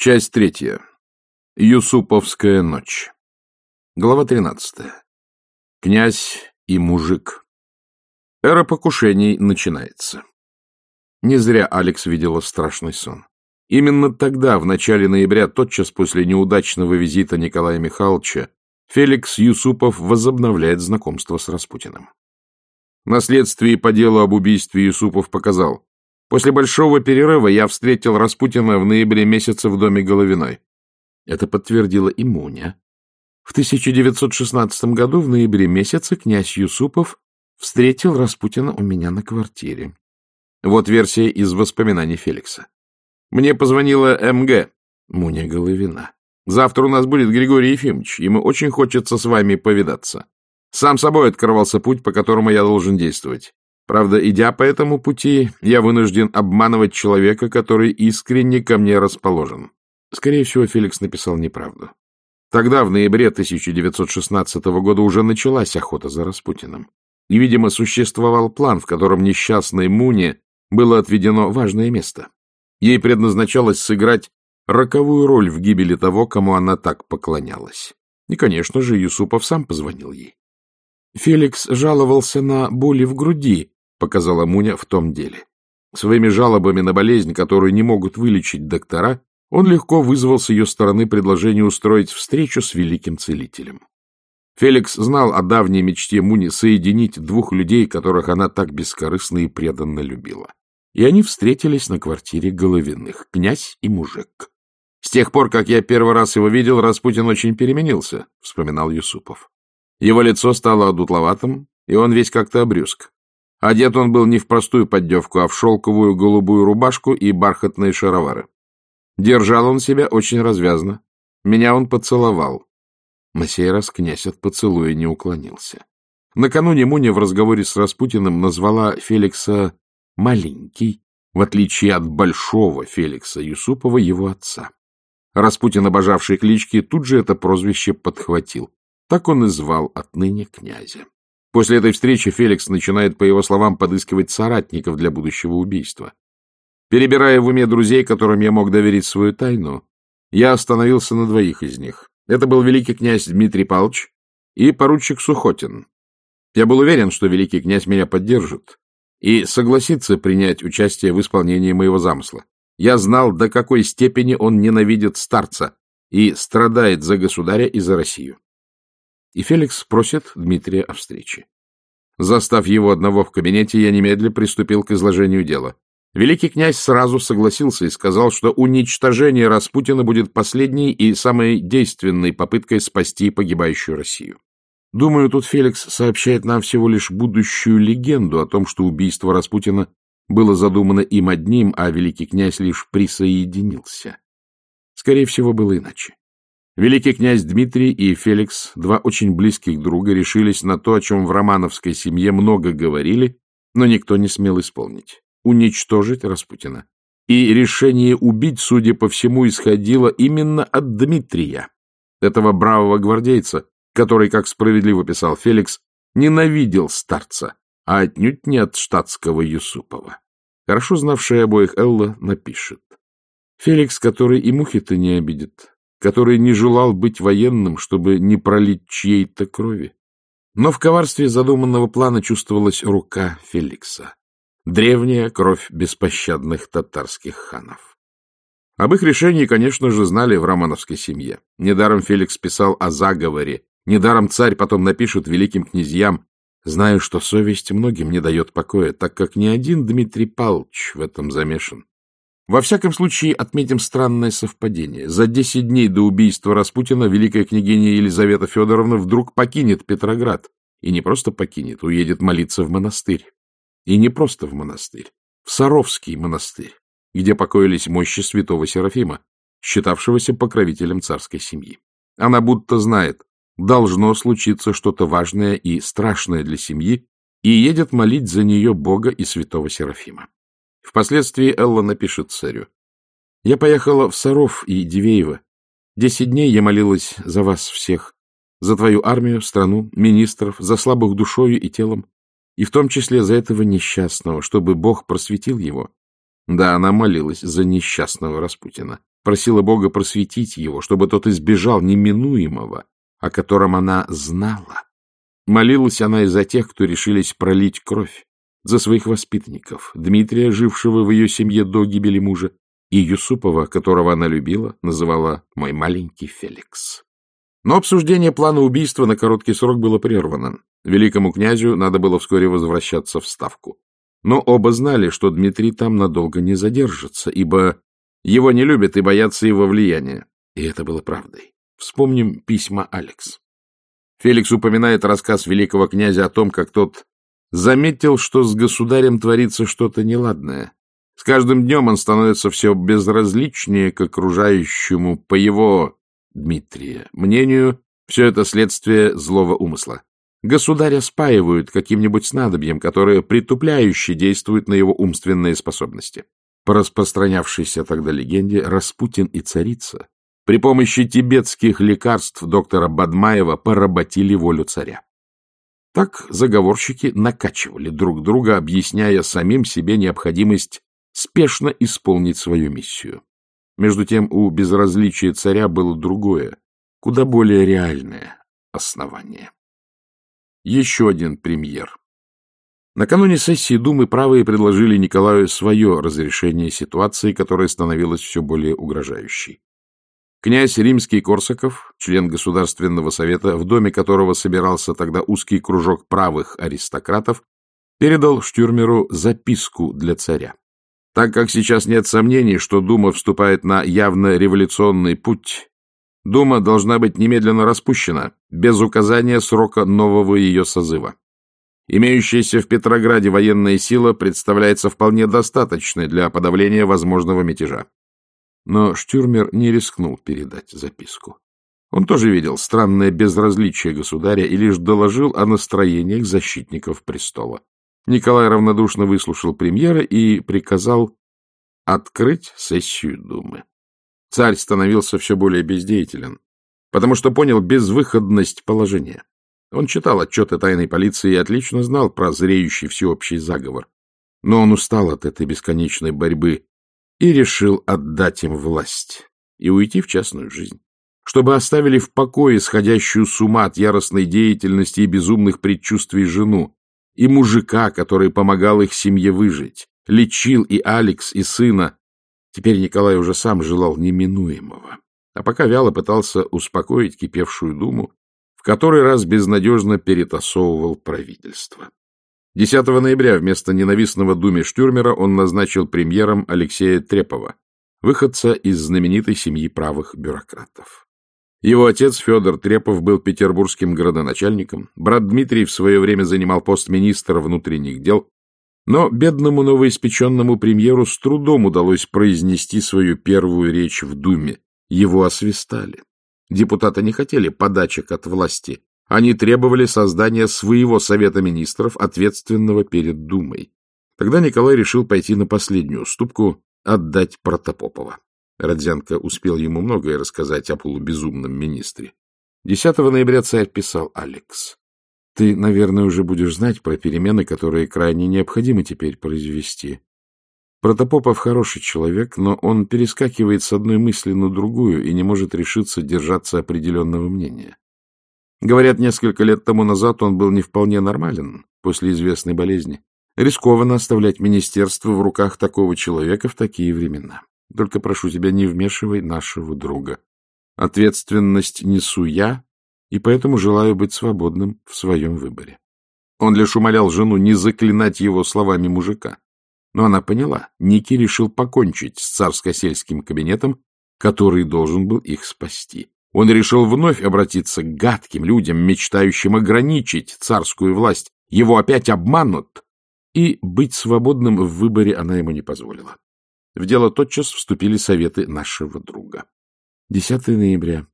Часть третья. Юсуповская ночь. Глава тринадцатая. Князь и мужик. Эра покушений начинается. Не зря Алекс видела страшный сон. Именно тогда, в начале ноября, тотчас после неудачного визита Николая Михайловича, Феликс Юсупов возобновляет знакомство с Распутиным. На следствии по делу об убийстве Юсупов показал, После большого перерыва я встретил Распутина в ноябре месяце в доме Головиной. Это подтвердила и Муня. В 1916 году в ноябре месяце князь Юсупов встретил Распутина у меня на квартире. Вот версия из воспоминаний Феликса. Мне позвонила МГ, Муня Головина. Завтра у нас будет Григорий Ефимович, ему очень хочется с вами повидаться. Сам собой открывался путь, по которому я должен действовать. Правда, идя по этому пути, я вынужден обманывать человека, который искренне ко мне расположен. Скорее всего, Феликс написал неправду. Тогда, в ноябре 1916 года, уже началась охота за Распутиным. И, видимо, существовал план, в котором несчастной Муне было отведено важное место. Ей предназначалось сыграть роковую роль в гибели того, кому она так поклонялась. И, конечно же, Юсупов сам позвонил ей. Феликс жаловался на боли в груди, — показала Муня в том деле. Своими жалобами на болезнь, которую не могут вылечить доктора, он легко вызвал с ее стороны предложение устроить встречу с великим целителем. Феликс знал о давней мечте Муни соединить двух людей, которых она так бескорыстно и преданно любила. И они встретились на квартире Головиных, князь и мужик. «С тех пор, как я первый раз его видел, Распутин очень переменился», — вспоминал Юсупов. Его лицо стало одутловатым, и он весь как-то обрюзг. Одет он был не в простую поддевку, а в шелковую голубую рубашку и бархатные шаровары. Держал он себя очень развязно. Меня он поцеловал. На сей раз князь от поцелуя не уклонился. Накануне Муня в разговоре с Распутиным назвала Феликса «маленький», в отличие от большого Феликса Юсупова, его отца. Распутин, обожавший клички, тут же это прозвище подхватил. Так он и звал отныне князя. После этой встречи Феликс начинает, по его словам, подыскивать соратников для будущего убийства. Перебирая в уме друзей, которым я мог доверить свою тайну, я остановился на двоих из них. Это был великий князь Дмитрий Павлович и поручик Сухотин. Я был уверен, что великий князь меня поддержит и согласится принять участие в исполнении моего замысла. Я знал, до какой степени он ненавидит старца и страдает за государя и за Россию и Феликс просит Дмитрия о встрече. Застав его одного в кабинете, я немедленно приступил к изложению дела. Великий князь сразу согласился и сказал, что уничтожение Распутина будет последней и самой действенной попыткой спасти погибающую Россию. Думаю, тут Феликс сообщает нам всего лишь будущую легенду о том, что убийство Распутина было задумано им одним, а великий князь лишь присоединился. Скорее всего, было иначе. Великий князь Дмитрий и Феликс, два очень близких друга, решились на то, о чем в романовской семье много говорили, но никто не смел исполнить — уничтожить Распутина. И решение убить, судя по всему, исходило именно от Дмитрия, этого бравого гвардейца, который, как справедливо писал Феликс, ненавидел старца, а отнюдь не от штатского Юсупова. Хорошо знавшая обоих Элла напишет. Феликс, который и мухи-то не обидит, который не желал быть военным, чтобы не пролить чьей-то крови. Но в коварстве задуманного плана чувствовалась рука Феликса. Древняя кровь беспощадных татарских ханов. Об их решении, конечно же, знали в романовской семье. Недаром Феликс писал о заговоре, недаром царь потом напишет великим князьям, «Знаю, что совесть многим не дает покоя, так как ни один Дмитрий Павлович в этом замешан. Во всяком случае, отметим странное совпадение. За десять дней до убийства Распутина великая княгиня Елизавета Федоровна вдруг покинет Петроград. И не просто покинет, уедет молиться в монастырь. И не просто в монастырь, в Саровский монастырь, где покоились мощи святого Серафима, считавшегося покровителем царской семьи. Она будто знает, должно случиться что-то важное и страшное для семьи, и едет молить за нее Бога и святого Серафима. Впоследствии Элла напишет царю. «Я поехала в Саров и Дивеево. Десять дней я молилась за вас всех, за твою армию, страну, министров, за слабых душою и телом, и в том числе за этого несчастного, чтобы Бог просветил его». Да, она молилась за несчастного Распутина. просила Бога просветить его, чтобы тот избежал неминуемого, о котором она знала. Молилась она и за тех, кто решились пролить кровь, за своих воспитанников, Дмитрия, жившего в ее семье до гибели мужа, и Юсупова, которого она любила, называла «мой маленький Феликс». Но обсуждение плана убийства на короткий срок было прервано. Великому князю надо было вскоре возвращаться в Ставку. Но оба знали, что Дмитрий там надолго не задержится, ибо его не любят и боятся его влияния. И это было правдой. Вспомним письма Алекс. Феликс упоминает рассказ великого князя о том, как тот заметил, что с государем творится что-то неладное. С каждым днем он становится все безразличнее к окружающему, по его, Дмитрия, мнению, все это следствие злого умысла. Государя спаивают каким-нибудь снадобьем, которое притупляюще действует на его умственные способности. По распространявшейся тогда легенде, Распутин и царица при помощи тибетских лекарств доктора Бадмаева поработили волю царя. Так заговорщики накачивали друг друга, объясняя самим себе необходимость спешно исполнить свою миссию. Между тем у безразличия царя было другое, куда более реальное основание. Еще один премьер. Накануне сессии Думы правые предложили Николаю свое разрешение ситуации, которая становилась все более угрожающей. Князь Римский Корсаков, член Государственного совета, в доме которого собирался тогда узкий кружок правых аристократов, передал Штюрмеру записку для царя. Так как сейчас нет сомнений, что Дума вступает на явно революционный путь, Дума должна быть немедленно распущена, без указания срока нового ее созыва. Имеющаяся в Петрограде военная сила представляется вполне достаточной для подавления возможного мятежа. Но Штюрмер не рискнул передать записку. Он тоже видел странное безразличие государя и лишь доложил о настроениях защитников престола. Николай равнодушно выслушал премьера и приказал открыть сессию Думы. Царь становился все более бездеятелен, потому что понял безвыходность положения. Он читал отчеты тайной полиции и отлично знал про зреющий всеобщий заговор. Но он устал от этой бесконечной борьбы и решил отдать им власть и уйти в частную жизнь, чтобы оставили в покое сходящую с ума от яростной деятельности и безумных предчувствий жену, и мужика, который помогал их семье выжить, лечил и Алекс, и сына. Теперь Николай уже сам желал неминуемого, а пока вяло пытался успокоить кипевшую думу, в который раз безнадежно перетасовывал правительство. 10 ноября вместо ненавистного Думе Штюрмера он назначил премьером Алексея Трепова, выходца из знаменитой семьи правых бюрократов. Его отец Федор Трепов был петербургским градоначальником, брат Дмитрий в свое время занимал пост министра внутренних дел, но бедному новоиспеченному премьеру с трудом удалось произнести свою первую речь в Думе. Его освистали. Депутаты не хотели подачек от власти, они требовали создания своего Совета Министров, ответственного перед Думой. Тогда Николай решил пойти на последнюю уступку — отдать Протопопова. Родзянко успел ему многое рассказать о полубезумном министре. 10 ноября царь писал Алекс. «Ты, наверное, уже будешь знать про перемены, которые крайне необходимо теперь произвести. Протопопов хороший человек, но он перескакивает с одной мысли на другую и не может решиться держаться определенного мнения. Говорят, несколько лет тому назад он был не вполне нормален после известной болезни. Рискованно оставлять министерство в руках такого человека в такие времена. Только прошу тебя, не вмешивай нашего друга. Ответственность несу я, и поэтому желаю быть свободным в своем выборе. Он лишь умолял жену не заклинать его словами мужика. Но она поняла, Ники решил покончить с царско-сельским кабинетом, который должен был их спасти. Он решил вновь обратиться к гадким людям, мечтающим ограничить царскую власть. Его опять обманут, и быть свободным в выборе она ему не позволила. В дело тотчас вступили советы нашего друга. 10 ноября.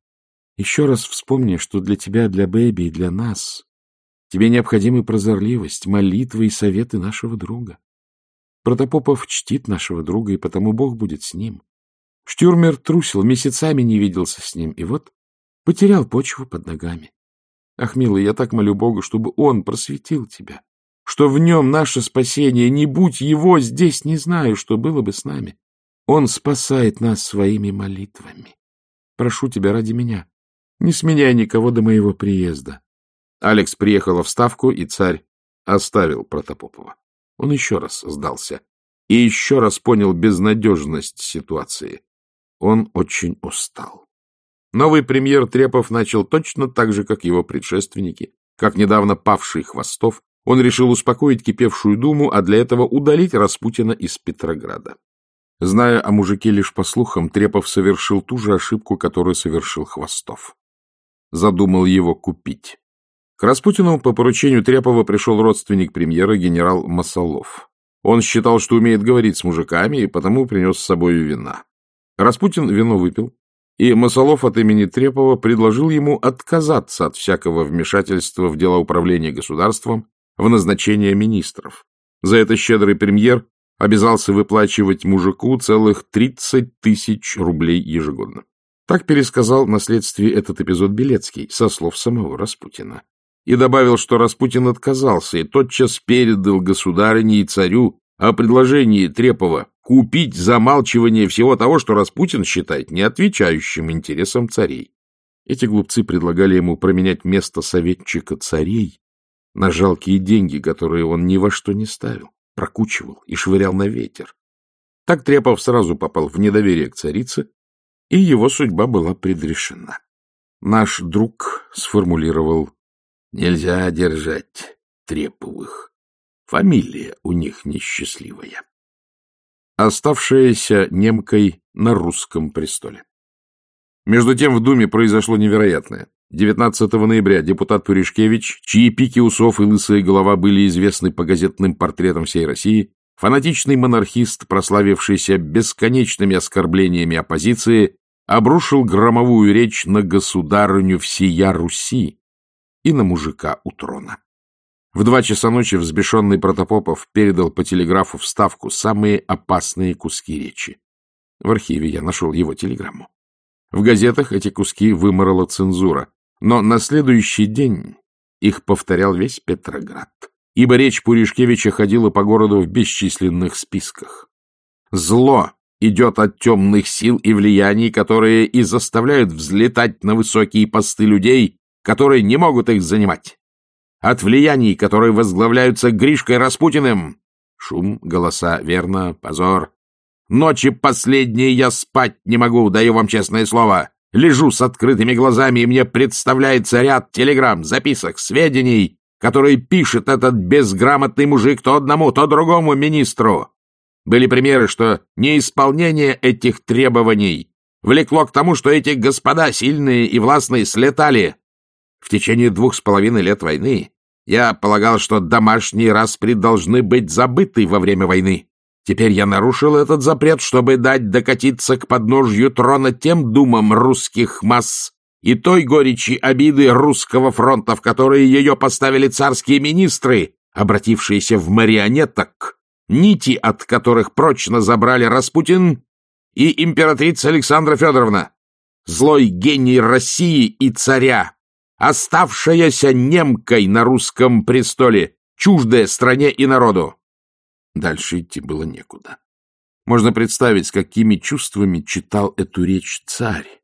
Еще раз вспомни, что для тебя, для Бэби и для нас тебе необходимы прозорливость, молитвы и советы нашего друга. Протопопов чтит нашего друга, и потому Бог будет с ним. Штюрмер трусил, месяцами не виделся с ним, и вот потерял почву под ногами. Ах, милый, я так молю Бога, чтобы он просветил тебя, что в нем наше спасение, не будь его здесь, не знаю, что было бы с нами. Он спасает нас своими молитвами. Прошу тебя ради меня, не сменяй никого до моего приезда. Алекс приехала в Ставку, и царь оставил Протопопова. Он еще раз сдался и еще раз понял безнадежность ситуации. Он очень устал. Новый премьер Трепов начал точно так же, как его предшественники, как недавно павший Хвостов. Он решил успокоить кипевшую думу, а для этого удалить Распутина из Петрограда. Зная о мужике лишь по слухам, Трепов совершил ту же ошибку, которую совершил Хвостов. Задумал его купить. К Распутину по поручению Трепова пришел родственник премьера генерал Масолов. Он считал, что умеет говорить с мужиками, и потому принес с собой вина. Распутин вино выпил, и Масолов от имени Трепова предложил ему отказаться от всякого вмешательства в дела управления государством, в назначение министров. За это щедрый премьер обязался выплачивать мужику целых 30 тысяч рублей ежегодно. Так пересказал на следствии этот эпизод Белецкий, со слов самого Распутина. И добавил, что Распутин отказался и тотчас передал государыне и царю о предложении Трепова купить замалчивание всего того, что Распутин считает неотвечающим интересам царей. Эти глупцы предлагали ему променять место советчика царей на жалкие деньги, которые он ни во что не ставил прокучивал и швырял на ветер. Так Трепов сразу попал в недоверие к царице, и его судьба была предрешена. Наш друг сформулировал «Нельзя держать Треповых. Фамилия у них несчастливая». Оставшаяся немкой на русском престоле. Между тем в Думе произошло невероятное. 19 ноября депутат Пуришкевич, чьи пики усов и лысая голова были известны по газетным портретам всей России, фанатичный монархист, прославившийся бесконечными оскорблениями оппозиции, обрушил громовую речь на государыню всея Руси и на мужика у трона. В два часа ночи взбешенный Протопопов передал по телеграфу вставку самые опасные куски речи. В архиве я нашел его телеграмму. В газетах эти куски выморола цензура, но на следующий день их повторял весь Петроград, ибо речь Пуришкевича ходила по городу в бесчисленных списках. Зло идет от темных сил и влияний, которые и заставляют взлетать на высокие посты людей, которые не могут их занимать. От влияний, которые возглавляются Гришкой Распутиным. Шум, голоса, верно, позор. Ночи последние я спать не могу, даю вам честное слово. Лежу с открытыми глазами, и мне представляется ряд телеграмм, записок, сведений, которые пишет этот безграмотный мужик то одному, то другому министру. Были примеры, что неисполнение этих требований влекло к тому, что эти господа, сильные и властные, слетали. В течение двух с половиной лет войны я полагал, что домашние распри должны быть забыты во время войны. Теперь я нарушил этот запрет, чтобы дать докатиться к подножью трона тем думам русских масс и той горечи обиды русского фронта, в которые ее поставили царские министры, обратившиеся в марионеток, нити от которых прочно забрали Распутин и императрица Александра Федоровна, злой гений России и царя, оставшаяся немкой на русском престоле, чуждая стране и народу. Дальше идти было некуда. Можно представить, с какими чувствами читал эту речь царь.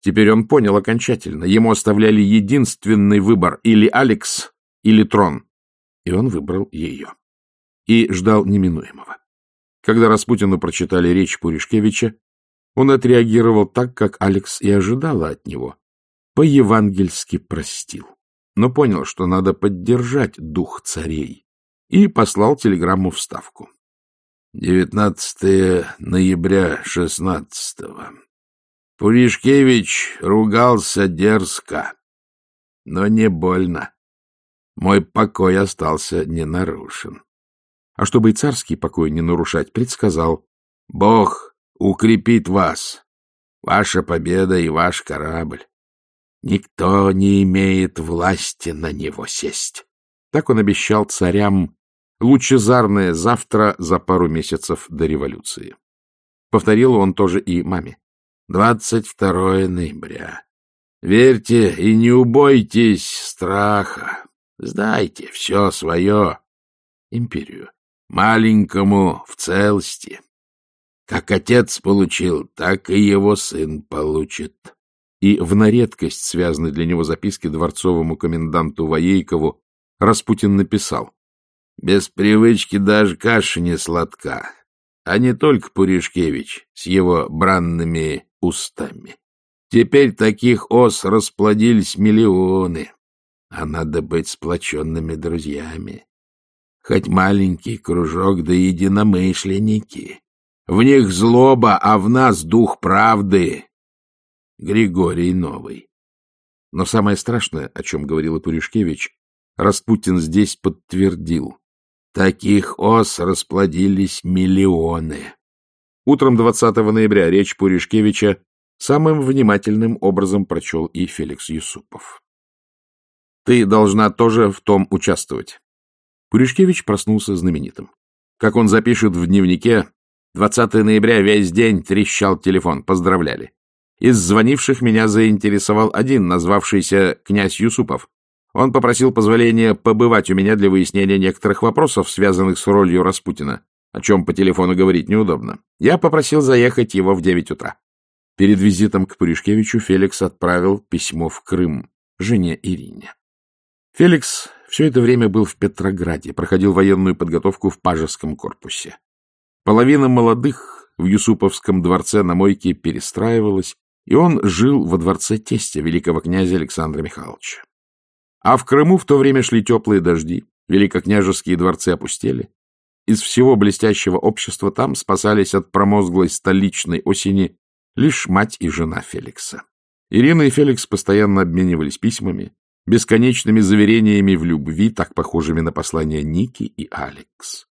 Теперь он понял окончательно. Ему оставляли единственный выбор — или Алекс, или трон. И он выбрал ее. И ждал неминуемого. Когда Распутину прочитали речь Пуришкевича, он отреагировал так, как Алекс и ожидала от него. По-евангельски простил. Но понял, что надо поддержать дух царей и послал телеграмму в Ставку. 19 ноября 16-го. Пуришкевич ругался дерзко, но не больно. Мой покой остался не нарушен. А чтобы и царский покой не нарушать, предсказал, «Бог укрепит вас, ваша победа и ваш корабль. Никто не имеет власти на него сесть». Так он обещал царям лучезарное завтра за пару месяцев до революции. Повторил он тоже и маме. 22 ноября. Верьте и не убойтесь страха. Сдайте все свое империю, маленькому в целости. Как отец получил, так и его сын получит. И в на редкость связанной для него записки дворцовому коменданту Воейкову Распутин написал. Без привычки даже каша не сладка, а не только Пуришкевич с его бранными устами. Теперь таких ос расплодились миллионы, а надо быть сплоченными друзьями. Хоть маленький кружок да единомышленники. В них злоба, а в нас дух правды. Григорий Новый. Но самое страшное, о чем говорил Пуришкевич, Распутин здесь подтвердил. Таких ос расплодились миллионы. Утром 20 ноября речь Пуришкевича самым внимательным образом прочел и Феликс Юсупов. «Ты должна тоже в том участвовать». Пуришкевич проснулся знаменитым. Как он запишет в дневнике, 20 ноября весь день трещал телефон, поздравляли. Из звонивших меня заинтересовал один, назвавшийся князь Юсупов. Он попросил позволения побывать у меня для выяснения некоторых вопросов, связанных с ролью Распутина, о чем по телефону говорить неудобно. Я попросил заехать его в девять утра. Перед визитом к Пуришкевичу Феликс отправил письмо в Крым жене Ирине. Феликс все это время был в Петрограде, проходил военную подготовку в Пажеском корпусе. Половина молодых в Юсуповском дворце на мойке перестраивалась, и он жил во дворце тестя великого князя Александра Михайловича. А в Крыму в то время шли теплые дожди, великокняжеские дворцы опустели. Из всего блестящего общества там спасались от промозглой столичной осени лишь мать и жена Феликса. Ирина и Феликс постоянно обменивались письмами, бесконечными заверениями в любви, так похожими на послания Ники и Алекс.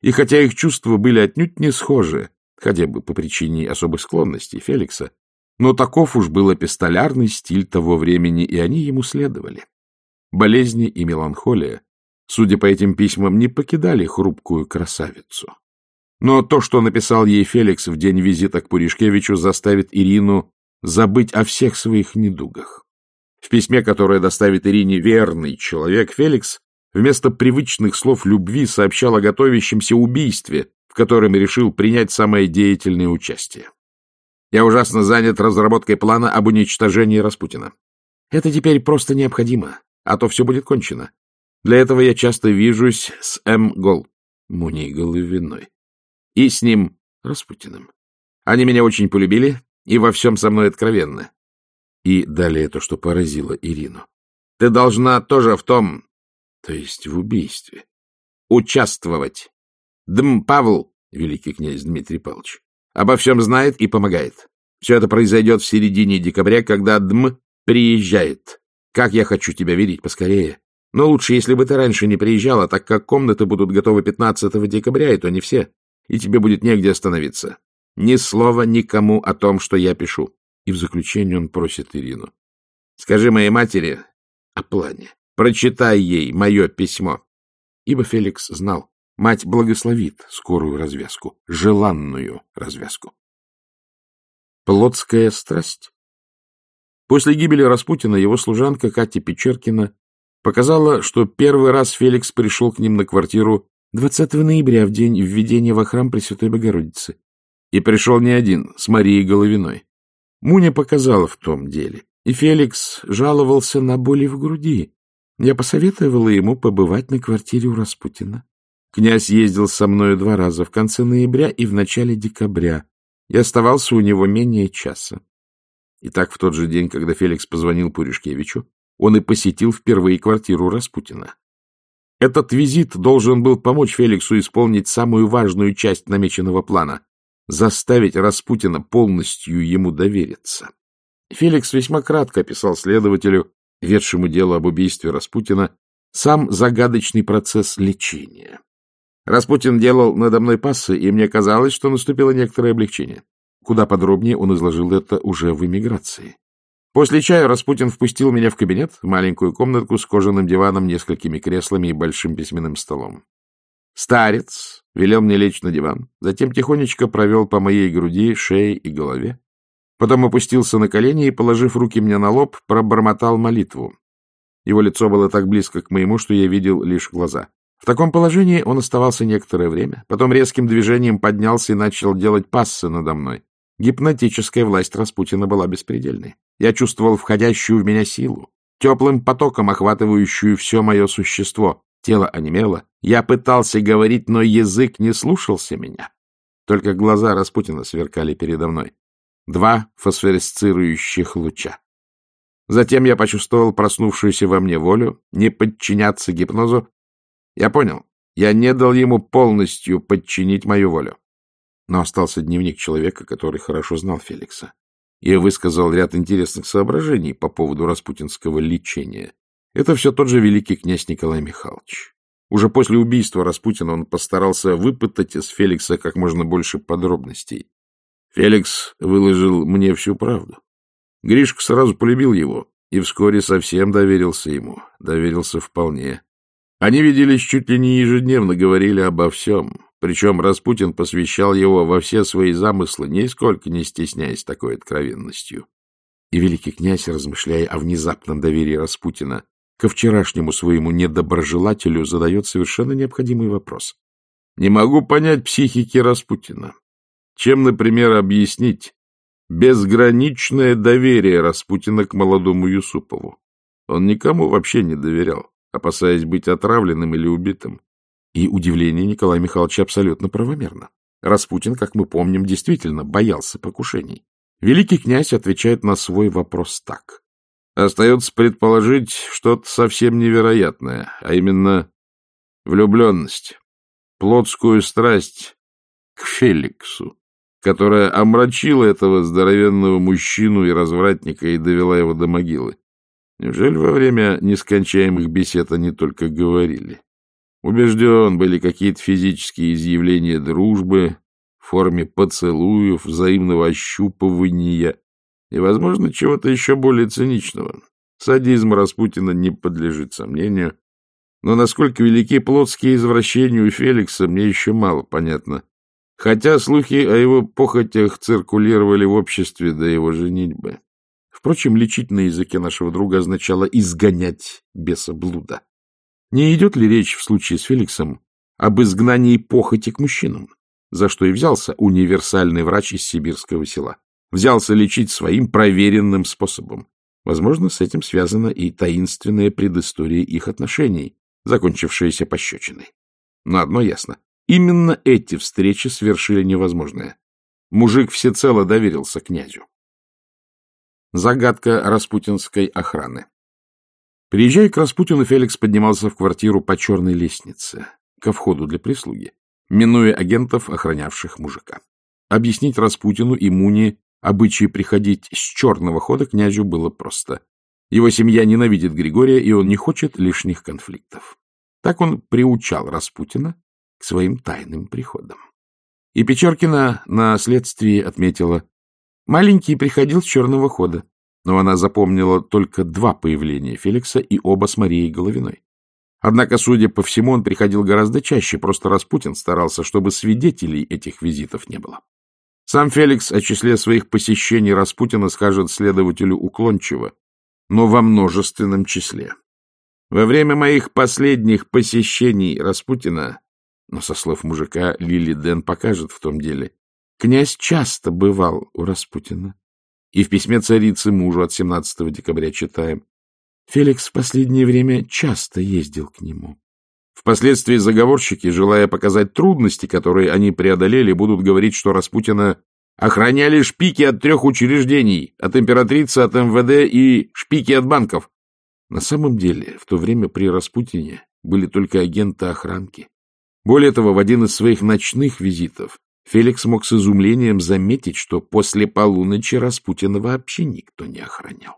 И хотя их чувства были отнюдь не схожи, хотя бы по причине особых склонностей Феликса, но таков уж был эпистолярный стиль того времени, и они ему следовали. Болезни и меланхолия, судя по этим письмам, не покидали хрупкую красавицу. Но то, что написал ей Феликс в день визита к Пуришкевичу, заставит Ирину забыть о всех своих недугах. В письме, которое доставит Ирине верный человек, Феликс вместо привычных слов любви сообщал о готовящемся убийстве, в котором решил принять самое деятельное участие. Я ужасно занят разработкой плана об уничтожении Распутина. Это теперь просто необходимо, а то все будет кончено. Для этого я часто вижусь с М. Гол, Муней Головиной, и с ним, Распутиным. Они меня очень полюбили и во всем со мной откровенны. И далее то, что поразило Ирину. Ты должна тоже в том, то есть в убийстве, участвовать. Дм Павел, великий князь Дмитрий Павлович, обо всем знает и помогает. Все это произойдет в середине декабря, когда ДМ приезжает. Как я хочу тебя видеть поскорее. Но лучше, если бы ты раньше не приезжала, так как комнаты будут готовы 15 декабря, и то не все, и тебе будет негде остановиться. Ни слова никому о том, что я пишу. И в заключение он просит Ирину. Скажи моей матери о плане. Прочитай ей мое письмо. Ибо Феликс знал, Мать благословит скорую развязку, желанную развязку. Плотская страсть. После гибели Распутина его служанка Катя Печеркина показала, что первый раз Феликс пришел к ним на квартиру 20 ноября, в день введения во храм Пресвятой Богородицы. И пришел не один, с Марией Головиной. Муня показала в том деле, и Феликс жаловался на боли в груди. Я посоветовала ему побывать на квартире у Распутина. Князь ездил со мною два раза, в конце ноября и в начале декабря, и оставался у него менее часа. И так в тот же день, когда Феликс позвонил Пуришкевичу, он и посетил впервые квартиру Распутина. Этот визит должен был помочь Феликсу исполнить самую важную часть намеченного плана — заставить Распутина полностью ему довериться. Феликс весьма кратко описал следователю, ведшему дело об убийстве Распутина, сам загадочный процесс лечения. Распутин делал надо мной пассы, и мне казалось, что наступило некоторое облегчение. Куда подробнее он изложил это уже в эмиграции. После чая Распутин впустил меня в кабинет, в маленькую комнатку с кожаным диваном, несколькими креслами и большим письменным столом. Старец велел мне лечь на диван, затем тихонечко провел по моей груди, шее и голове. Потом опустился на колени и, положив руки мне на лоб, пробормотал молитву. Его лицо было так близко к моему, что я видел лишь глаза. В таком положении он оставался некоторое время, потом резким движением поднялся и начал делать пассы надо мной. Гипнотическая власть Распутина была беспредельной. Я чувствовал входящую в меня силу, теплым потоком охватывающую все мое существо. Тело онемело. Я пытался говорить, но язык не слушался меня. Только глаза Распутина сверкали передо мной. Два фосфоресцирующих луча. Затем я почувствовал проснувшуюся во мне волю не подчиняться гипнозу. Я понял, я не дал ему полностью подчинить мою волю. Но остался дневник человека, который хорошо знал Феликса. И высказал ряд интересных соображений по поводу распутинского лечения. Это все тот же великий князь Николай Михайлович. Уже после убийства Распутина он постарался выпытать из Феликса как можно больше подробностей. Феликс выложил мне всю правду. Гришка сразу полюбил его и вскоре совсем доверился ему, доверился вполне. Они виделись чуть ли не ежедневно, говорили обо всем, причем Распутин посвящал его во все свои замыслы, нисколько не стесняясь такой откровенностью. И великий князь, размышляя о внезапном доверии Распутина ко вчерашнему своему недоброжелателю, задает совершенно необходимый вопрос. Не могу понять психики Распутина. Чем, например, объяснить безграничное доверие Распутина к молодому Юсупову? Он никому вообще не доверял, опасаясь быть отравленным или убитым. И удивление Николая Михайловича абсолютно правомерно. Распутин, как мы помним, действительно боялся покушений. Великий князь отвечает на свой вопрос так. Остается предположить что-то совсем невероятное, а именно влюбленность, плотскую страсть к Феликсу, которая омрачила этого здоровенного мужчину и развратника и довела его до могилы. Неужели во время нескончаемых бесед они только говорили? Убежден, были какие-то физические изъявления дружбы в форме поцелуев, взаимного ощупывания и, возможно, чего-то еще более циничного. Садизм Распутина не подлежит сомнению, но насколько велики плотские извращения у Феликса, мне еще мало понятно. Хотя слухи о его похотях циркулировали в обществе до его женитьбы. Впрочем, лечить на языке нашего друга означало изгонять беса блуда. Не идет ли речь в случае с Феликсом об изгнании похоти к мужчинам, за что и взялся универсальный врач из сибирского села? Взялся лечить своим проверенным способом. Возможно, с этим связана и таинственная предыстория их отношений, закончившаяся пощечиной. Но одно ясно. Именно эти встречи свершили невозможное. Мужик всецело доверился князю. Загадка распутинской охраны Приезжая к Распутину, Феликс поднимался в квартиру по черной лестнице, ко входу для прислуги, минуя агентов, охранявших мужика. Объяснить Распутину и Муни обычаи приходить с черного хода князю было просто. Его семья ненавидит Григория, и он не хочет лишних конфликтов. Так он приучал Распутина к своим тайным приходам. И Печоркина на следствии отметила, маленький приходил с черного хода, но она запомнила только два появления Феликса и оба с Марией Головиной. Однако, судя по всему, он приходил гораздо чаще, просто Распутин старался, чтобы свидетелей этих визитов не было. Сам Феликс о числе своих посещений Распутина скажет следователю уклончиво, но во множественном числе. Во время моих последних посещений Распутина, но со слов мужика Лили Ден покажет в том деле, князь часто бывал у Распутина. И в письме царицы мужу от 17 декабря читаем. Феликс в последнее время часто ездил к нему. Впоследствии заговорщики, желая показать трудности, которые они преодолели, будут говорить, что Распутина охраняли шпики от трех учреждений, от императрицы, от МВД и шпики от банков. На самом деле, в то время при Распутине были только агенты охранки. Более того, в один из своих ночных визитов Феликс мог с изумлением заметить, что после полуночи Распутина вообще никто не охранял.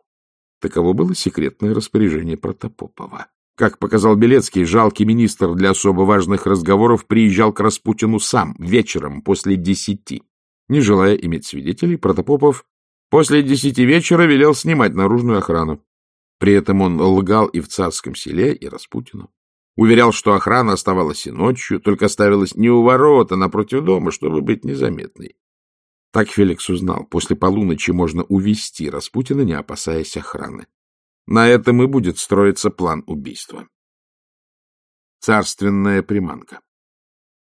Таково было секретное распоряжение Протопопова. Как показал Белецкий, жалкий министр для особо важных разговоров приезжал к Распутину сам, вечером, после десяти. Не желая иметь свидетелей, Протопопов после десяти вечера велел снимать наружную охрану. При этом он лгал и в царском селе, и Распутину. Уверял, что охрана оставалась и ночью, только ставилась не у ворот, а напротив дома, чтобы быть незаметной. Так Феликс узнал, после полуночи можно увести Распутина, не опасаясь охраны. На этом и будет строиться план убийства. царственная приманка.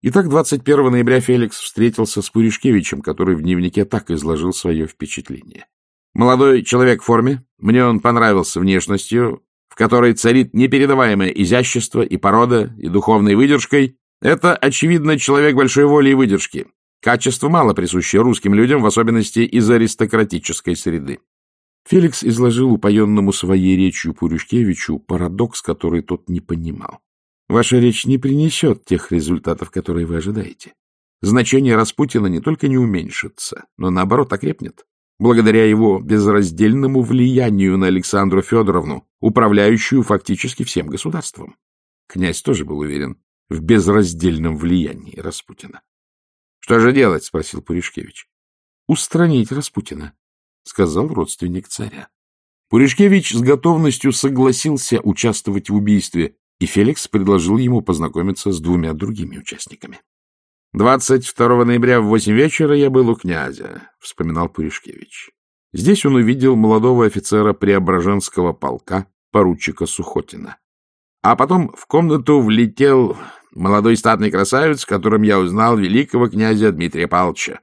Итак, 21 ноября Феликс встретился с Пуришкевичем, который в дневнике так изложил свое впечатление. «Молодой человек в форме. Мне он понравился внешностью, в которой царит непередаваемое изящество и порода, и духовной выдержкой. Это, очевидно, человек большой воли и выдержки. Качество мало присуще русским людям, в особенности из аристократической среды. Феликс изложил упоенному своей речью Пурюшкевичу парадокс, который тот не понимал. Ваша речь не принесет тех результатов, которые вы ожидаете. Значение Распутина не только не уменьшится, но наоборот окрепнет, благодаря его безраздельному влиянию на Александру Федоровну, управляющую фактически всем государством. Князь тоже был уверен в безраздельном влиянии Распутина. — Что же делать? — спросил Пуришкевич. — Устранить Распутина, — сказал родственник царя. Пуришкевич с готовностью согласился участвовать в убийстве, и Феликс предложил ему познакомиться с двумя другими участниками. «22 ноября в восемь вечера я был у князя», — вспоминал Пуришкевич. Здесь он увидел молодого офицера Преображенского полка, поручика Сухотина. А потом в комнату влетел молодой статный красавец, которым я узнал великого князя Дмитрия Павловича.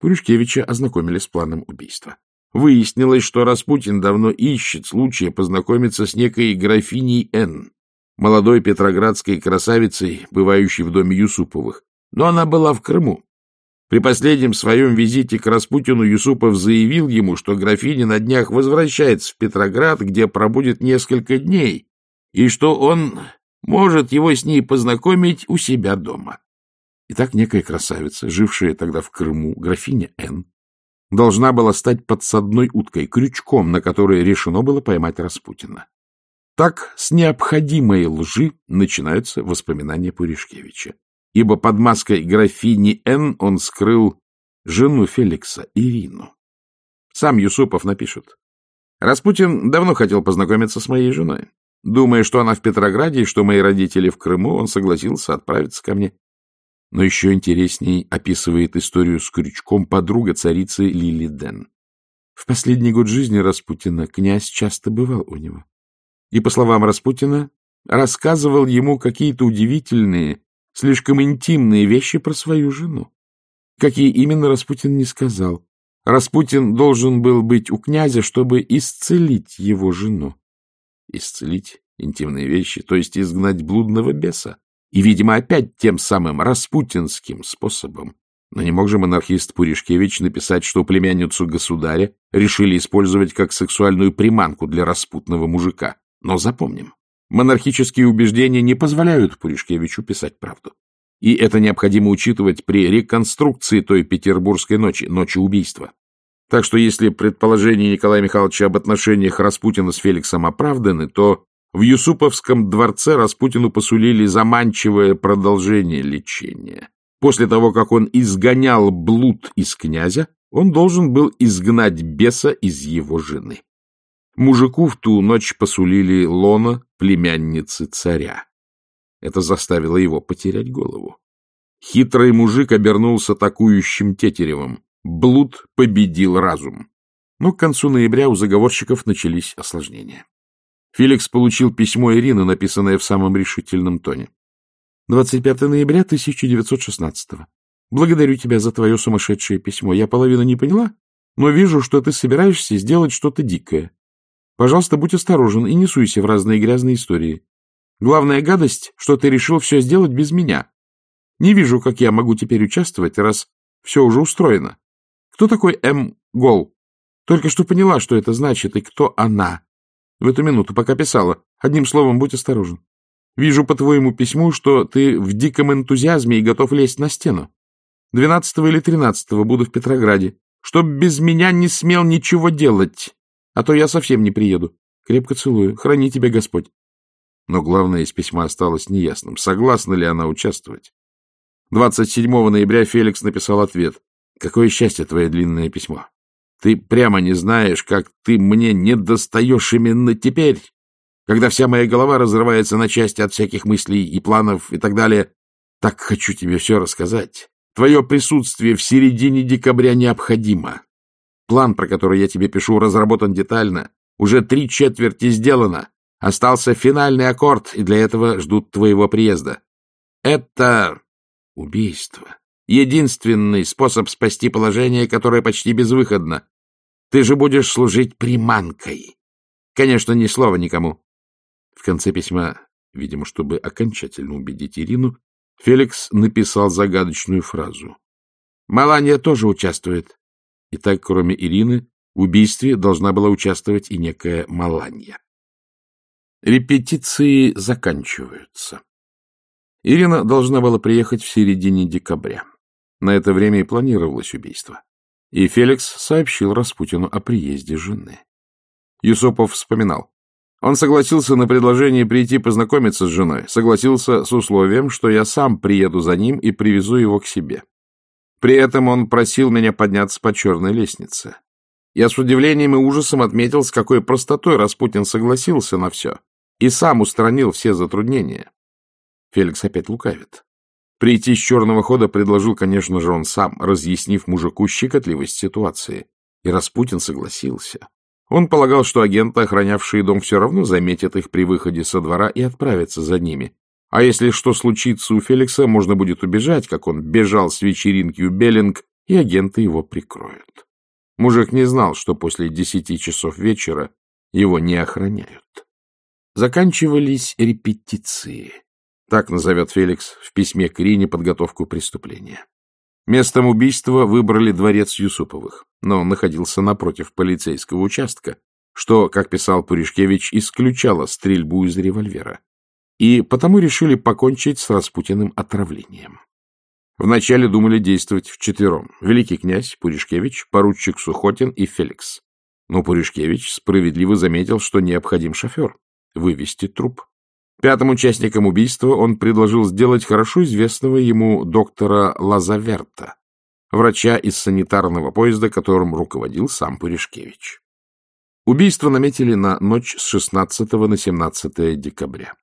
Пуришкевича ознакомили с планом убийства. Выяснилось, что Распутин давно ищет случая познакомиться с некой графиней Н, молодой петроградской красавицей, бывающей в доме Юсуповых. Но она была в Крыму. При последнем своем визите к Распутину Юсупов заявил ему, что графиня на днях возвращается в Петроград, где пробудет несколько дней, и что он может его с ней познакомить у себя дома. Итак, некая красавица, жившая тогда в Крыму, графиня Н., должна была стать подсадной уткой, крючком, на который решено было поймать Распутина. Так с необходимой лжи начинаются воспоминания Пуришкевича, ибо под маской графини Н он скрыл жену Феликса, Ирину. Сам Юсупов напишет. Распутин давно хотел познакомиться с моей женой. Думая, что она в Петрограде и что мои родители в Крыму, он согласился отправиться ко мне. Но еще интересней описывает историю с крючком подруга царицы Лили Ден. В последний год жизни Распутина князь часто бывал у него и, по словам Распутина, рассказывал ему какие-то удивительные, слишком интимные вещи про свою жену. Какие именно Распутин не сказал. Распутин должен был быть у князя, чтобы исцелить его жену. Исцелить интимные вещи, то есть изгнать блудного беса. И, видимо, опять тем самым распутинским способом. Но не мог же монархист Пуришкевич написать, что племянницу государя решили использовать как сексуальную приманку для распутного мужика. Но запомним, монархические убеждения не позволяют Пуришкевичу писать правду. И это необходимо учитывать при реконструкции той петербургской ночи, ночи убийства. Так что если предположения Николая Михайловича об отношениях Распутина с Феликсом оправданы, то в Юсуповском дворце Распутину посулили заманчивое продолжение лечения. После того, как он изгонял блуд из князя, он должен был изгнать беса из его жены. Мужику в ту ночь посулили лона племянницы царя. Это заставило его потерять голову. Хитрый мужик обернулся атакующим тетеревом. Блуд победил разум. Но к концу ноября у заговорщиков начались осложнения. Феликс получил письмо Ирины, написанное в самом решительном тоне. 25 ноября 1916 -го. Благодарю тебя за твое сумасшедшее письмо. Я половину не поняла, но вижу, что ты собираешься сделать что-то дикое. Пожалуйста, будь осторожен и не суйся в разные грязные истории. Главная гадость, что ты решил все сделать без меня. Не вижу, как я могу теперь участвовать, раз все уже устроено. Кто такой М. Гол? Только что поняла, что это значит, и кто она. В эту минуту, пока писала. Одним словом, будь осторожен. Вижу по твоему письму, что ты в диком энтузиазме и готов лезть на стену. Двенадцатого или тринадцатого буду в Петрограде. Чтоб без меня не смел ничего делать. А то я совсем не приеду. Крепко целую. Храни тебя Господь. Но главное из письма осталось неясным. Согласна ли она участвовать? 27 ноября Феликс написал ответ. Какое счастье твое длинное письмо. Ты прямо не знаешь, как ты мне не достаешь именно теперь, когда вся моя голова разрывается на части от всяких мыслей и планов и так далее. Так хочу тебе все рассказать. Твое присутствие в середине декабря необходимо. План, про который я тебе пишу, разработан детально. Уже три четверти сделано. Остался финальный аккорд, и для этого ждут твоего приезда. Это убийство. Единственный способ спасти положение, которое почти безвыходно. Ты же будешь служить приманкой. Конечно, ни слова никому. В конце письма, видимо, чтобы окончательно убедить Ирину, Феликс написал загадочную фразу. Маланья тоже участвует. Итак, кроме Ирины, в убийстве должна была участвовать и некая Маланья. Репетиции заканчиваются. Ирина должна была приехать в середине декабря. На это время и планировалось убийство. И Феликс сообщил Распутину о приезде жены. Юсупов вспоминал. Он согласился на предложение прийти познакомиться с женой, согласился с условием, что я сам приеду за ним и привезу его к себе. При этом он просил меня подняться по черной лестнице. Я с удивлением и ужасом отметил, с какой простотой Распутин согласился на все и сам устранил все затруднения. Феликс опять лукавит. Прийти с черного хода предложил, конечно же, он сам, разъяснив мужику щекотливость ситуации. И Распутин согласился. Он полагал, что агенты, охранявшие дом, все равно заметят их при выходе со двора и отправятся за ними. А если что случится у Феликса, можно будет убежать, как он бежал с вечеринки у Беллинг, и агенты его прикроют. Мужик не знал, что после десяти часов вечера его не охраняют. Заканчивались репетиции. Так назовет Феликс в письме к Ирине подготовку преступления. Местом убийства выбрали дворец Юсуповых, но он находился напротив полицейского участка, что, как писал Пуришкевич, исключало стрельбу из револьвера. И потому решили покончить с Распутиным отравлением. Вначале думали действовать вчетвером. Великий князь, Пуришкевич, поручик Сухотин и Феликс. Но Пуришкевич справедливо заметил, что необходим шофер, вывести труп. Пятым участником убийства он предложил сделать хорошо известного ему доктора Лазаверта, врача из санитарного поезда, которым руководил сам Пуришкевич. Убийство наметили на ночь с 16 на 17 декабря.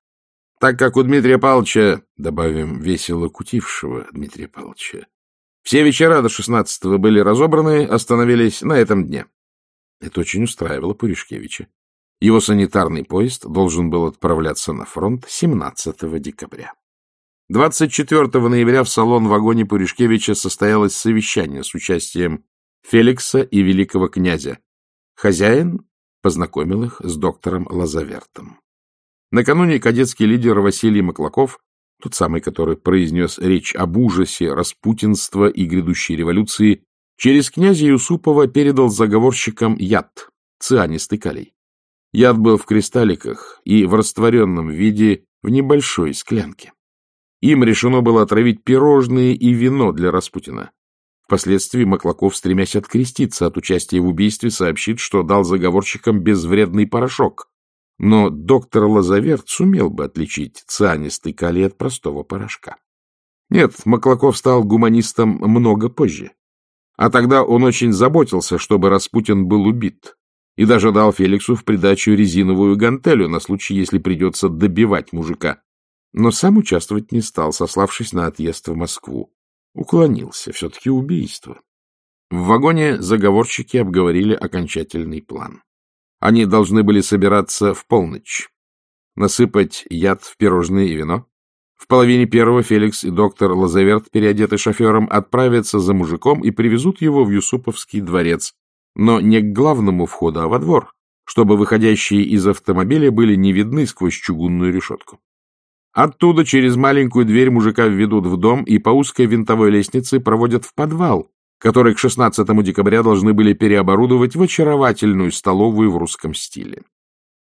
Так как у Дмитрия Павловича, добавим, весело кутившего Дмитрия Павловича, все вечера до 16 были разобраны, остановились на этом дне. Это очень устраивало Пуришкевича. Его санитарный поезд должен был отправляться на фронт 17 декабря. 24 ноября в салон-вагоне Пуришкевича состоялось совещание с участием Феликса и великого князя. Хозяин познакомил их с доктором Лазавертом. Накануне кадетский лидер Василий Маклаков, тот самый, который произнес речь об ужасе распутинства и грядущей революции, через князя Юсупова передал заговорщикам яд, цианистый калий. Яд был в кристалликах и в растворенном виде в небольшой склянке. Им решено было отравить пирожные и вино для Распутина. Впоследствии Маклаков, стремясь откреститься от участия в убийстве, сообщит, что дал заговорщикам безвредный порошок. Но доктор Лазаверт сумел бы отличить цианистый калий от простого порошка. Нет, Маклаков стал гуманистом много позже. А тогда он очень заботился, чтобы Распутин был убит и даже дал Феликсу в придачу резиновую гантелю на случай, если придется добивать мужика. Но сам участвовать не стал, сославшись на отъезд в Москву. Уклонился, все-таки убийство. В вагоне заговорщики обговорили окончательный план. Они должны были собираться в полночь, насыпать яд в пирожные и вино. В половине первого Феликс и доктор Лазаверт, переодетый шофером, отправятся за мужиком и привезут его в Юсуповский дворец, но не к главному входу, а во двор, чтобы выходящие из автомобиля были не видны сквозь чугунную решетку. Оттуда через маленькую дверь мужика введут в дом и по узкой винтовой лестнице проводят в подвал, который к 16 декабря должны были переоборудовать в очаровательную столовую в русском стиле.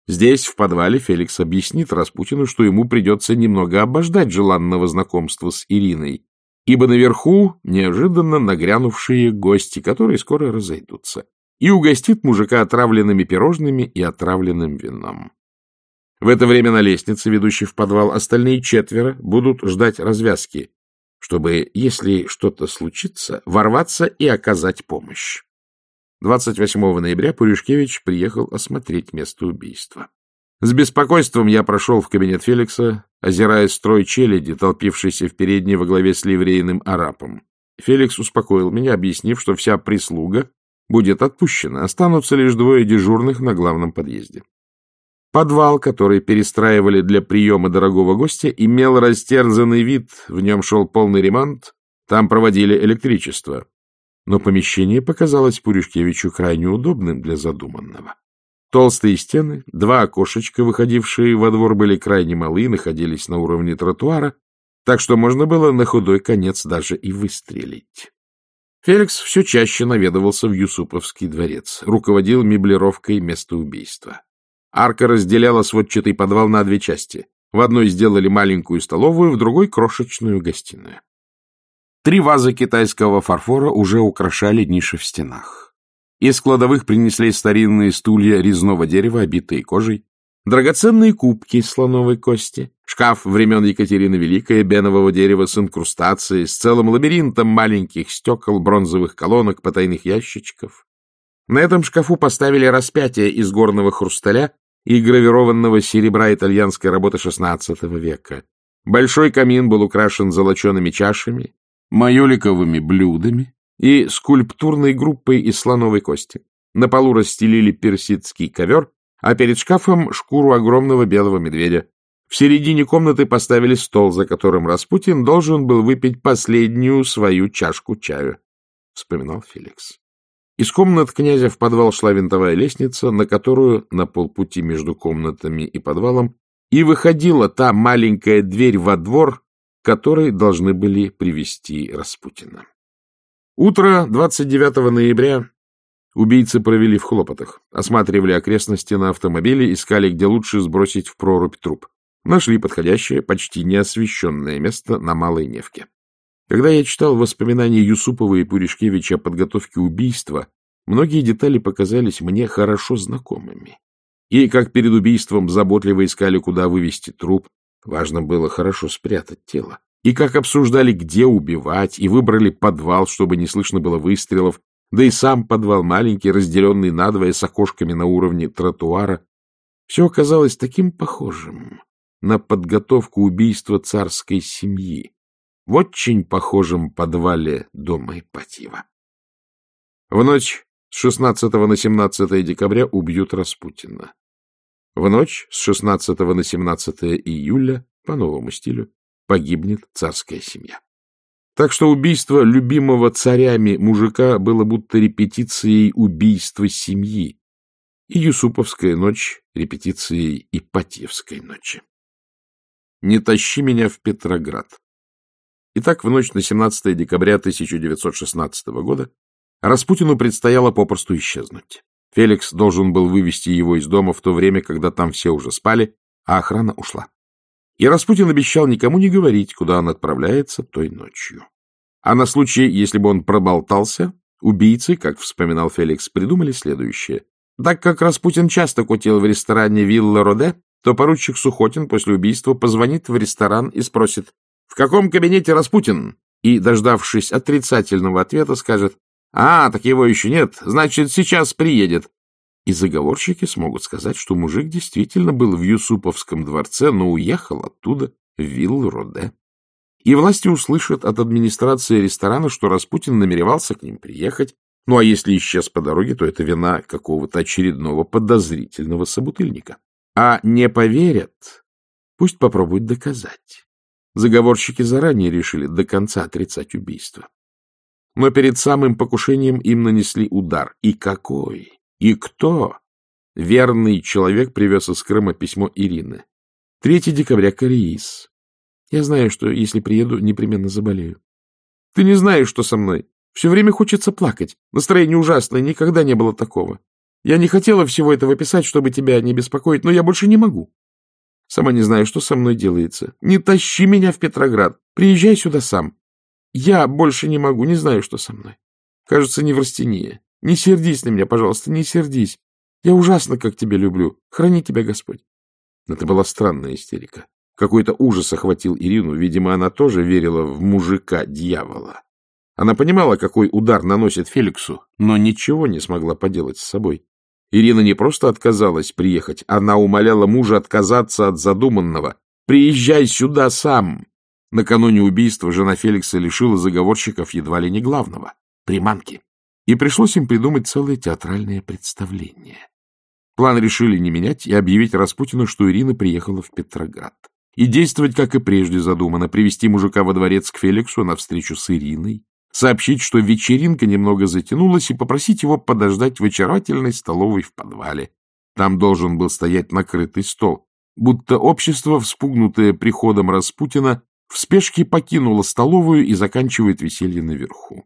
Здесь, в подвале, Феликс объяснит Распутину, что ему придется немного обождать желанного знакомства с Ириной, ибо наверху неожиданно нагрянувшие гости, которые скоро разойдутся, и угостит мужика отравленными пирожными и отравленным вином. В это время на лестнице, ведущей в подвал, остальные четверо будут ждать развязки, чтобы, если что-то случится, ворваться и оказать помощь. 28 ноября Пуришкевич приехал осмотреть место убийства. С беспокойством я прошел в кабинет Феликса, озирая строй челяди, толпившийся в передней во главе с ливрейным арапом. Феликс успокоил меня, объяснив, что вся прислуга будет отпущена, останутся лишь двое дежурных на главном подъезде. Подвал, который перестраивали для приема дорогого гостя, имел растерзанный вид, в нем шел полный ремонт, там проводили электричество. Но помещение показалось Пуришкевичу крайне удобным для задуманного. Толстые стены, два окошечка, выходившие во двор, были крайне малы, находились на уровне тротуара, так что можно было на худой конец даже и выстрелить. Феликс все чаще наведывался в Юсуповский дворец, руководил меблировкой места убийства. Арка разделяла сводчатый подвал на две части. В одной сделали маленькую столовую, в другой — крошечную гостиную. Три вазы китайского фарфора уже украшали ниши в стенах. Из кладовых принесли старинные стулья резного дерева, обитые кожей, драгоценные кубки из слоновой кости, шкаф времен Екатерины Великой, бенового дерева с инкрустацией, с целым лабиринтом маленьких стекол, бронзовых колонок, потайных ящичков. На этом шкафу поставили распятие из горного хрусталя и гравированного серебра итальянской работы XVI века. Большой камин был украшен золочеными чашами, майоликовыми блюдами и скульптурной группой из слоновой кости. На полу расстелили персидский ковер, а перед шкафом шкуру огромного белого медведя. В середине комнаты поставили стол, за которым Распутин должен был выпить последнюю свою чашку чаю, — вспоминал Феликс. Из комнат князя в подвал шла винтовая лестница, на которую на полпути между комнатами и подвалом и выходила та маленькая дверь во двор, которой должны были привести Распутина. Утро 29 ноября убийцы провели в хлопотах, осматривали окрестности на автомобиле, искали, где лучше сбросить в прорубь труп. Нашли подходящее, почти неосвещенное место на Малой Невке. Когда я читал воспоминания Юсупова и Пуришкевича о подготовке убийства, многие детали показались мне хорошо знакомыми. И как перед убийством заботливо искали, куда вывести труп, важно было хорошо спрятать тело. И как обсуждали, где убивать, и выбрали подвал, чтобы не слышно было выстрелов, да и сам подвал маленький, разделенный надвое с окошками на уровне тротуара. Все оказалось таким похожим на подготовку убийства царской семьи в очень похожем подвале дома Ипатьева. В ночь с 16 на 17 декабря убьют Распутина. В ночь с 16 на 17 июля, по новому стилю, погибнет царская семья. Так что убийство любимого царями мужика было будто репетицией убийства семьи, и Юсуповская ночь — репетицией Ипатьевской ночи. «Не тащи меня в Петроград». Итак, в ночь на 17 декабря 1916 года Распутину предстояло попросту исчезнуть. Феликс должен был вывести его из дома в то время, когда там все уже спали, а охрана ушла. И Распутин обещал никому не говорить, куда он отправляется той ночью. А на случай, если бы он проболтался, убийцы, как вспоминал Феликс, придумали следующее. Так как Распутин часто кутил в ресторане «Вилла Роде», то поручик Сухотин после убийства позвонит в ресторан и спросит в каком кабинете Распутин? И, дождавшись отрицательного ответа, скажет, а, так его еще нет, значит, сейчас приедет. И заговорщики смогут сказать, что мужик действительно был в Юсуповском дворце, но уехал оттуда в Вилл-Роде. И власти услышат от администрации ресторана, что Распутин намеревался к ним приехать. Ну, а если исчез по дороге, то это вина какого-то очередного подозрительного собутыльника. А не поверят, пусть попробуют доказать. Заговорщики заранее решили до конца отрицать убийство. Но перед самым покушением им нанесли удар. И какой? И кто? Верный человек привез из Крыма письмо Ирины. 3 декабря, Кореис. Я знаю, что если приеду, непременно заболею. Ты не знаешь, что со мной. Все время хочется плакать. Настроение ужасное, никогда не было такого. Я не хотела всего этого писать, чтобы тебя не беспокоить, но я больше не могу. Сама не знаю, что со мной делается. Не тащи меня в Петроград. Приезжай сюда сам. Я больше не могу, не знаю, что со мной. Кажется, неврастения. Не сердись на меня, пожалуйста, не сердись. Я ужасно как тебя люблю. Храни тебя Господь. Это была странная истерика. Какой-то ужас охватил Ирину. Видимо, она тоже верила в мужика-дьявола. Она понимала, какой удар наносит Феликсу, но ничего не смогла поделать с собой. Ирина не просто отказалась приехать, она умоляла мужа отказаться от задуманного. «Приезжай сюда сам!» Накануне убийства жена Феликса лишила заговорщиков едва ли не главного — приманки. И пришлось им придумать целое театральное представление. План решили не менять и объявить Распутину, что Ирина приехала в Петроград. И действовать, как и прежде задумано, привести мужика во дворец к Феликсу на встречу с Ириной, сообщить, что вечеринка немного затянулась, и попросить его подождать в очаровательной столовой в подвале. Там должен был стоять накрытый стол, будто общество, вспугнутое приходом Распутина, в спешке покинуло столовую и заканчивает веселье наверху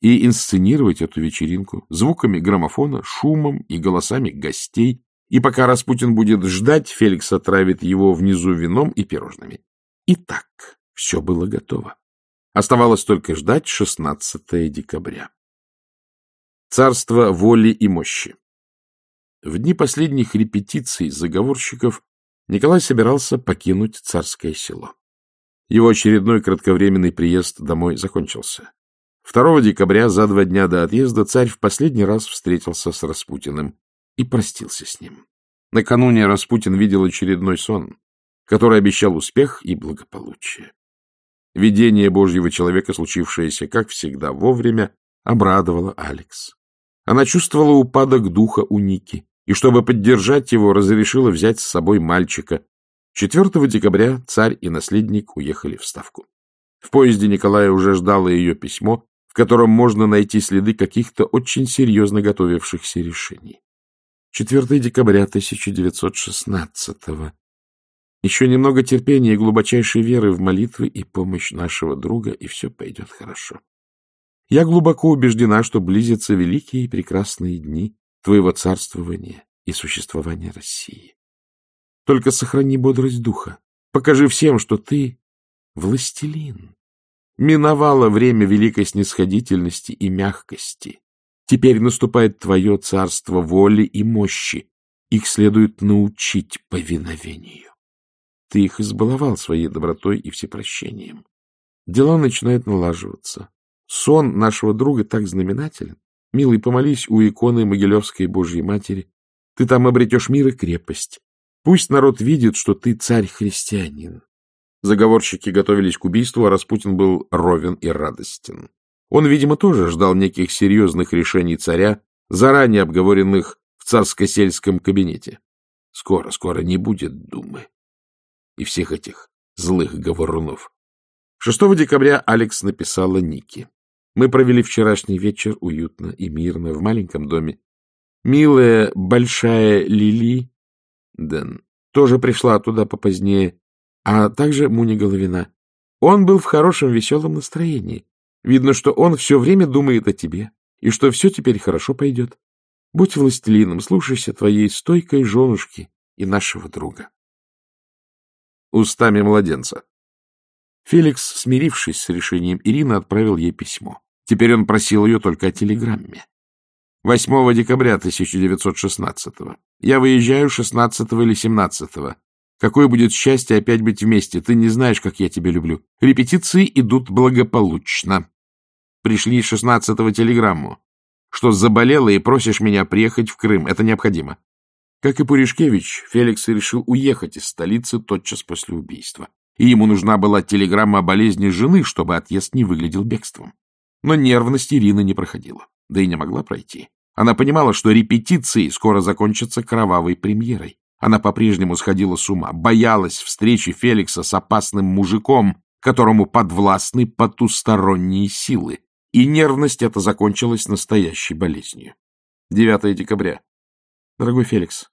и инсценировать эту вечеринку звуками граммофона, шумом и голосами гостей, и пока Распутин будет ждать, Феликс отравит его внизу вином и пирожными. И так все было готово. Оставалось только ждать 16 декабря. Царство воли и мощи. В дни последних репетиций заговорщиков Николай собирался покинуть царское село. Его очередной кратковременный приезд домой закончился. 2 декабря, за два дня до отъезда, царь в последний раз встретился с Распутиным и простился с ним. Накануне Распутин видел очередной сон, который обещал успех и благополучие. Видение Божьего человека, случившееся, как всегда, вовремя, обрадовало Алекс. Она чувствовала упадок духа у Ники, и, чтобы поддержать его, разрешила взять с собой мальчика. 4 декабря царь и наследник уехали в Ставку. В поезде Николая уже ждало ее письмо, котором можно найти следы каких-то очень серьезно готовившихся решений. 4 декабря 1916 -го. Еще немного терпения и глубочайшей веры в молитвы и помощь нашего друга, и все пойдет хорошо. Я глубоко убеждена, что близятся великие и прекрасные дни твоего царствования и существования России. Только сохрани бодрость духа. Покажи всем, что ты властелин, Миновало время великой снисходительности и мягкости. Теперь наступает твое царство воли и мощи. Их следует научить повиновению. Ты их избаловал своей добротой и всепрощением. Дела начинают налаживаться. Сон нашего друга так знаменателен. Милый, помолись у иконы Могилевской Божьей Матери. Ты там обретешь мир и крепость. Пусть народ видит, что ты царь-христианин. Заговорщики готовились к убийству, а Распутин был ровен и радостен. Он, видимо, тоже ждал неких серьезных решений царя, заранее обговоренных в царско-сельском кабинете. Скоро, скоро не будет думы и всех этих злых говорунов. 6 декабря Алекс написала Нике. Мы провели вчерашний вечер уютно и мирно в маленьком доме. Милая большая Лили Дэн тоже пришла туда попозднее а также Муни Головина. Он был в хорошем веселом настроении. Видно, что он все время думает о тебе, и что все теперь хорошо пойдет. Будь властелином, слушайся твоей стойкой женушки и нашего друга. Устами младенца. Феликс, смирившись с решением Ирины, отправил ей письмо. Теперь он просил ее только о телеграмме. 8 декабря 1916 -го. Я выезжаю 16 или 17 -го. Какое будет счастье опять быть вместе. Ты не знаешь, как я тебя люблю. Репетиции идут благополучно. Пришли 16-го телеграмму, что заболела и просишь меня приехать в Крым. Это необходимо. Как и Пуришкевич, Феликс решил уехать из столицы тотчас после убийства. И ему нужна была телеграмма о болезни жены, чтобы отъезд не выглядел бегством. Но нервность Ирины не проходила, да и не могла пройти. Она понимала, что репетиции скоро закончатся кровавой премьерой. Она по-прежнему сходила с ума, боялась встречи Феликса с опасным мужиком, которому подвластны потусторонние силы, и нервность эта закончилась настоящей болезнью. 9 декабря. Дорогой Феликс,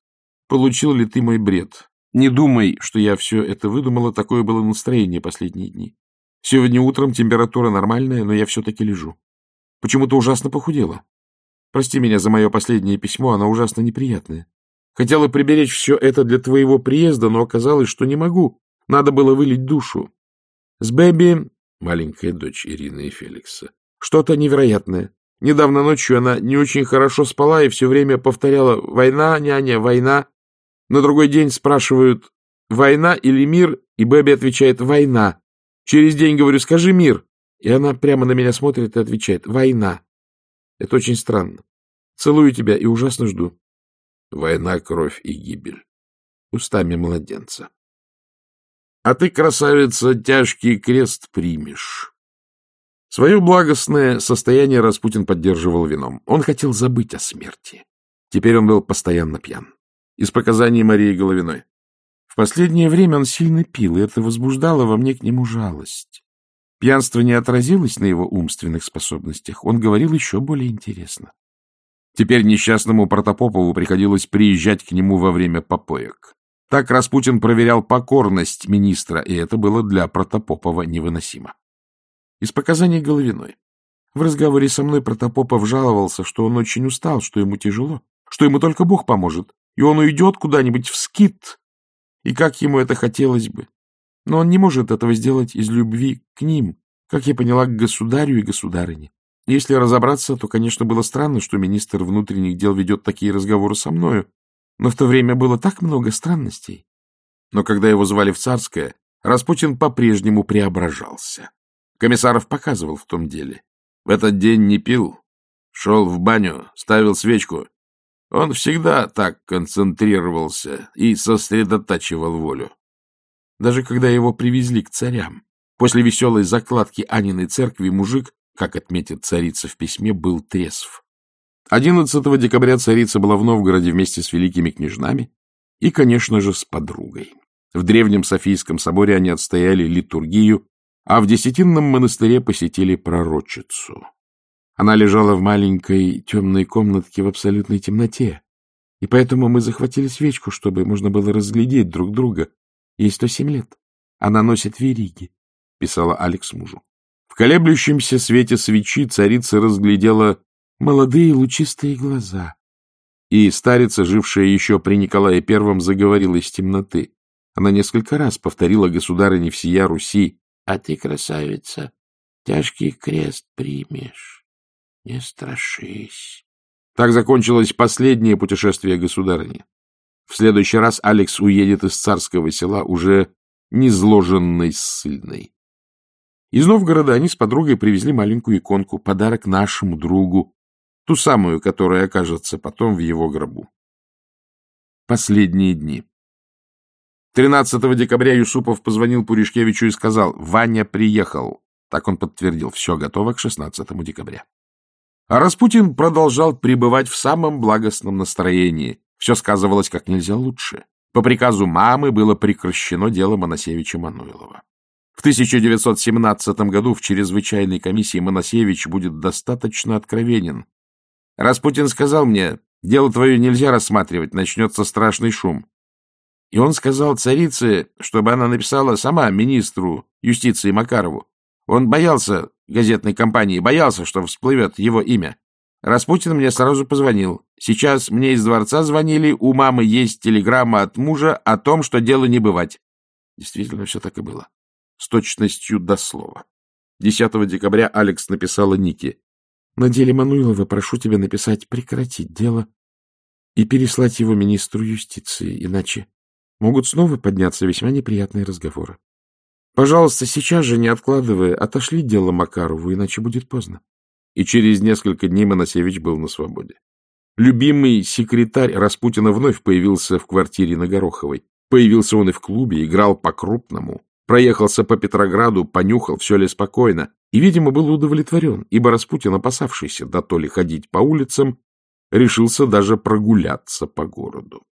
получил ли ты мой бред? Не думай, что я все это выдумала, такое было настроение последние дни. Сегодня утром температура нормальная, но я все-таки лежу. Почему-то ужасно похудела. Прости меня за мое последнее письмо, оно ужасно неприятное. Хотела приберечь все это для твоего приезда, но оказалось, что не могу. Надо было вылить душу. С Бэби, маленькая дочь Ирины и Феликса, что-то невероятное. Недавно ночью она не очень хорошо спала и все время повторяла «Война, няня, война». На другой день спрашивают «Война или мир?» И Бэби отвечает «Война». Через день говорю «Скажи мир». И она прямо на меня смотрит и отвечает «Война». Это очень странно. Целую тебя и ужасно жду. Война, кровь и гибель. Устами младенца. А ты, красавица, тяжкий крест примешь. Свое благостное состояние Распутин поддерживал вином. Он хотел забыть о смерти. Теперь он был постоянно пьян. Из показаний Марии Головиной. В последнее время он сильно пил, и это возбуждало во мне к нему жалость. Пьянство не отразилось на его умственных способностях. Он говорил еще более интересно. Теперь несчастному Протопопову приходилось приезжать к нему во время попоек. Так Распутин проверял покорность министра, и это было для Протопопова невыносимо. Из показаний Головиной. В разговоре со мной Протопопов жаловался, что он очень устал, что ему тяжело, что ему только Бог поможет, и он уйдет куда-нибудь в скит, и как ему это хотелось бы. Но он не может этого сделать из любви к ним, как я поняла, к государю и государыне. Если разобраться, то, конечно, было странно, что министр внутренних дел ведет такие разговоры со мною, но в то время было так много странностей. Но когда его звали в царское, Распутин по-прежнему преображался. Комиссаров показывал в том деле. В этот день не пил, шел в баню, ставил свечку. Он всегда так концентрировался и сосредотачивал волю. Даже когда его привезли к царям, после веселой закладки Аниной церкви мужик как отметит царица в письме, был трезв. 11 декабря царица была в Новгороде вместе с великими княжнами и, конечно же, с подругой. В древнем Софийском соборе они отстояли литургию, а в Десятинном монастыре посетили пророчицу. Она лежала в маленькой темной комнатке в абсолютной темноте, и поэтому мы захватили свечку, чтобы можно было разглядеть друг друга. Ей 107 лет. Она носит вериги, — писала Алекс мужу. В колеблющемся свете свечи царица разглядела молодые лучистые глаза. И старица, жившая еще при Николае Первом, заговорила из темноты. Она несколько раз повторила государыне всея Руси, «А ты, красавица, тяжкий крест примешь, не страшись». Так закончилось последнее путешествие государыни. В следующий раз Алекс уедет из царского села уже незложенной ссыльной. Из Новгорода они с подругой привезли маленькую иконку, подарок нашему другу, ту самую, которая окажется потом в его гробу. Последние дни. 13 декабря Юсупов позвонил Пуришкевичу и сказал, «Ваня приехал». Так он подтвердил, все готово к 16 декабря. А Распутин продолжал пребывать в самом благостном настроении. Все сказывалось как нельзя лучше. По приказу мамы было прекращено дело Моносевича Мануилова. В 1917 году в чрезвычайной комиссии Моносевич будет достаточно откровенен. Распутин сказал мне, дело твое нельзя рассматривать, начнется страшный шум. И он сказал царице, чтобы она написала сама министру юстиции Макарову. Он боялся газетной компании, боялся, что всплывет его имя. Распутин мне сразу позвонил. Сейчас мне из дворца звонили, у мамы есть телеграмма от мужа о том, что дело не бывать. Действительно, все так и было с точностью до слова. 10 декабря Алекс написала Нике. — На деле Мануилова прошу тебя написать «прекратить дело» и переслать его министру юстиции, иначе могут снова подняться весьма неприятные разговоры. Пожалуйста, сейчас же, не откладывая, отошли дело Макарову, иначе будет поздно. И через несколько дней Моносевич был на свободе. Любимый секретарь Распутина вновь появился в квартире на Гороховой. Появился он и в клубе, играл по-крупному. Проехался по Петрограду, понюхал, все ли спокойно, и, видимо, был удовлетворен, ибо Распутин, опасавшийся да то ли ходить по улицам, решился даже прогуляться по городу.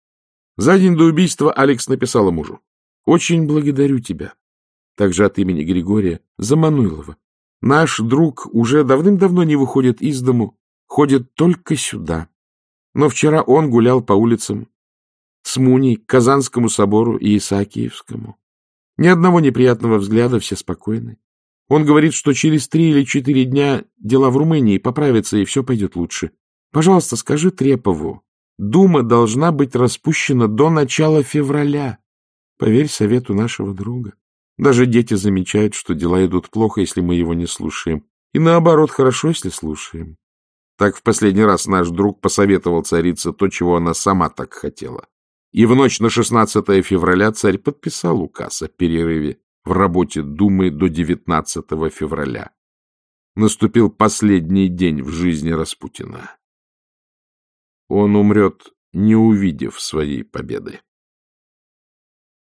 За день до убийства Алекс написала мужу. «Очень благодарю тебя, также от имени Григория, за Мануилова. Наш друг уже давным-давно не выходит из дому, ходит только сюда. Но вчера он гулял по улицам с Муней к Казанскому собору и Исаакиевскому. Ни одного неприятного взгляда, все спокойны. Он говорит, что через три или четыре дня дела в Румынии поправятся, и все пойдет лучше. Пожалуйста, скажи Трепову, Дума должна быть распущена до начала февраля. Поверь совету нашего друга. Даже дети замечают, что дела идут плохо, если мы его не слушаем. И наоборот, хорошо, если слушаем. Так в последний раз наш друг посоветовал царице то, чего она сама так хотела. И в ночь на 16 февраля царь подписал указ о перерыве в работе Думы до 19 февраля. Наступил последний день в жизни Распутина. Он умрет, не увидев своей победы.